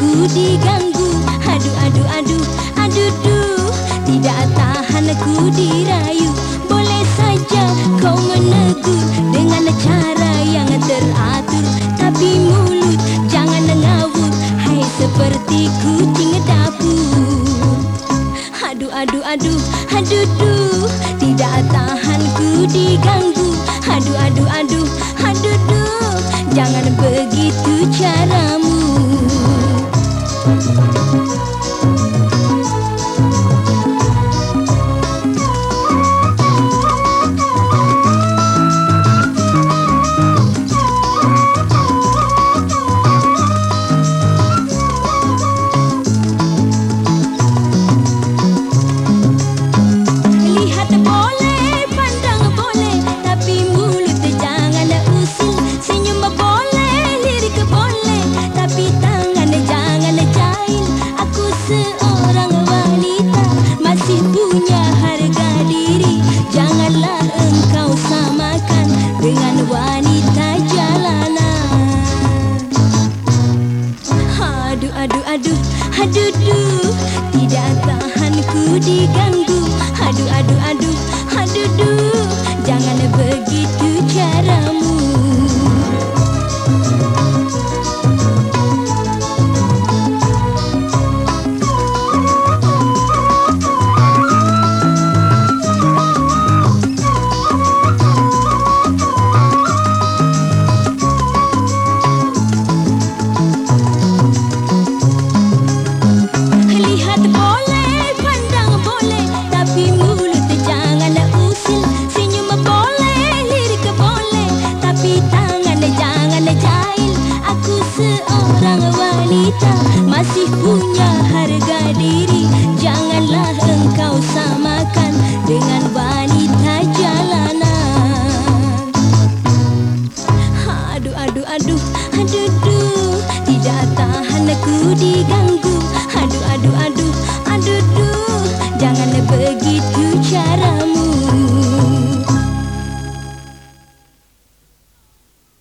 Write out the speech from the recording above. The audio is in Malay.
aku diganggu. Aduh, aduh, aduh, aduh, duh Tidak tahan aku dirayu. Boleh saja kau menegur Dengan cara yang teratur. Tapi mulut jangan ngawur Hai seperti kucing dapur. Aduh, aduh, aduh, aduh, duh Tidak tahan ku diganggu. Aduh, aduh, aduh, aduh, Dengan wanita jalanan. Aduh, aduh, aduh, aduh, duh Tidak tahan ku diganggu seorang wanita Masih punya harga diri. Janganlah engkau samakan Dengan wanita jalanan. Aduh, aduh, aduh, aduh, duh Tidak tahan aku diganggu. Aduh, aduh, aduh,